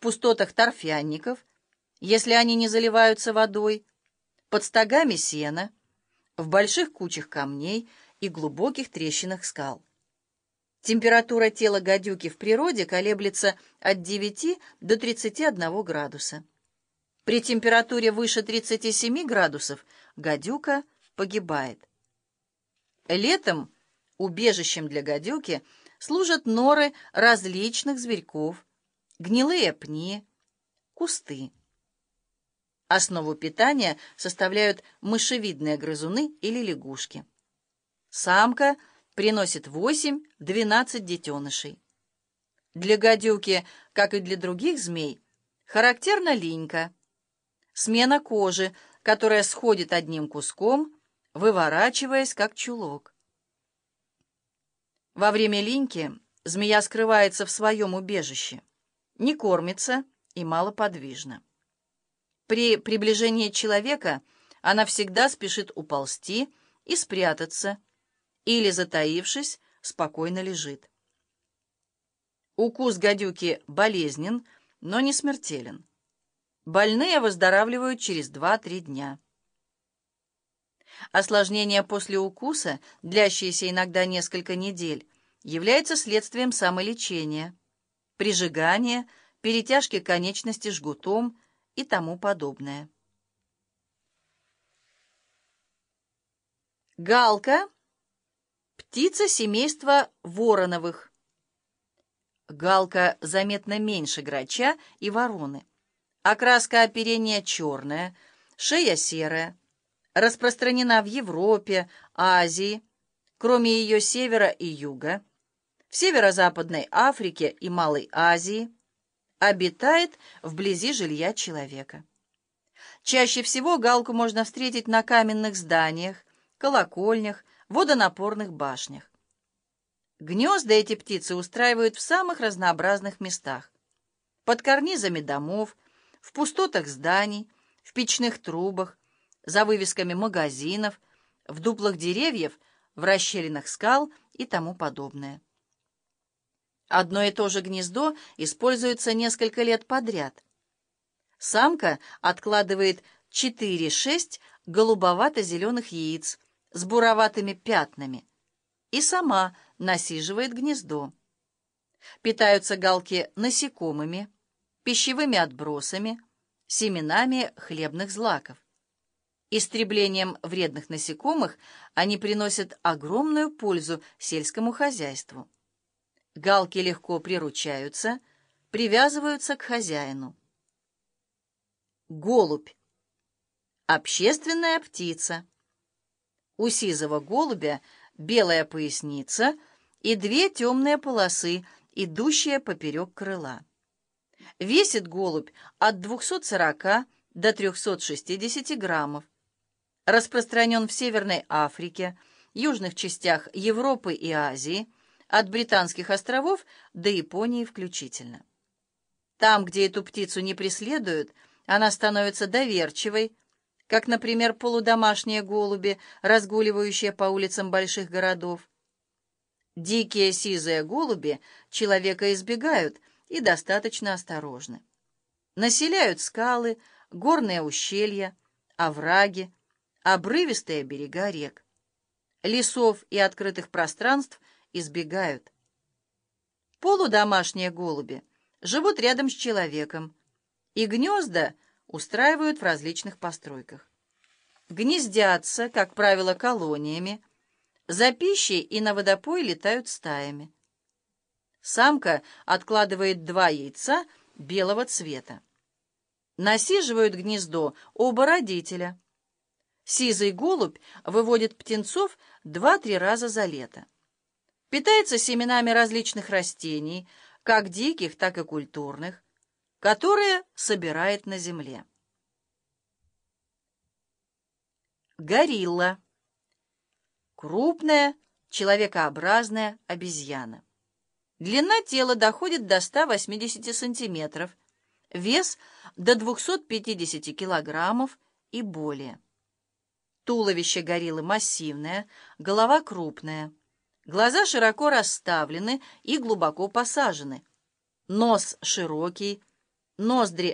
пустотах торфянников, если они не заливаются водой, под стогами сена, в больших кучах камней и глубоких трещинах скал. Температура тела гадюки в природе колеблется от 9 до 31 градуса. При температуре выше 37 градусов гадюка погибает. Летом убежищем для гадюки служат норы различных зверьков, гнилые пни, кусты. Основу питания составляют мышевидные грызуны или лягушки. Самка приносит 8-12 детенышей. Для гадюки, как и для других змей, характерна линька, смена кожи, которая сходит одним куском, выворачиваясь, как чулок. Во время линьки змея скрывается в своем убежище, не кормится и малоподвижна. При приближении человека она всегда спешит уползти и спрятаться, или, затаившись, спокойно лежит. Укус гадюки болезнен, но не смертелен. Больные выздоравливают через 2-3 дня. Осложнение после укуса, длящееся иногда несколько недель, является следствием самолечения, прижигания, перетяжки конечности жгутом и тому подобное. Галка – птица семейства вороновых. Галка заметно меньше грача и вороны. Окраска оперения черная, шея серая. Распространена в Европе, Азии, кроме ее севера и юга, в северо-западной Африке и Малой Азии, обитает вблизи жилья человека. Чаще всего галку можно встретить на каменных зданиях, колокольнях, водонапорных башнях. Гнезда эти птицы устраивают в самых разнообразных местах. Под карнизами домов, в пустотах зданий, в печных трубах, за вывесками магазинов, в дуплах деревьев, в расщелинах скал и тому подобное. Одно и то же гнездо используется несколько лет подряд. Самка откладывает 4-6 голубовато-зеленых яиц с буроватыми пятнами и сама насиживает гнездо. Питаются галки насекомыми, пищевыми отбросами, семенами хлебных злаков. Истреблением вредных насекомых они приносят огромную пользу сельскому хозяйству. Галки легко приручаются, привязываются к хозяину. Голубь. Общественная птица. У сизого голубя белая поясница и две темные полосы, идущие поперек крыла. Весит голубь от 240 до 360 граммов. Распространен в Северной Африке, южных частях Европы и Азии, от Британских островов до Японии включительно. Там, где эту птицу не преследуют, она становится доверчивой, как, например, полудомашние голуби, разгуливающие по улицам больших городов. Дикие сизые голуби человека избегают и достаточно осторожны. Населяют скалы, горные ущелья, овраги, обрывистые берега рек. Лесов и открытых пространств избегают. Полудомашние голуби живут рядом с человеком, и гнезда устраивают в различных постройках. Гнездятся, как правило, колониями, за пищей и на водопой летают стаями. Самка откладывает два яйца белого цвета. Насиживают гнездо оба родителя. Сизый голубь выводит птенцов два-три раза за лето. Питается семенами различных растений, как диких, так и культурных, которые собирает на земле. Горилла. Крупная, человекообразная обезьяна. Длина тела доходит до 180 сантиметров, вес до 250 килограммов и более. Туловище гориллы массивное, голова крупная. Глаза широко расставлены и глубоко посажены. Нос широкий, ноздри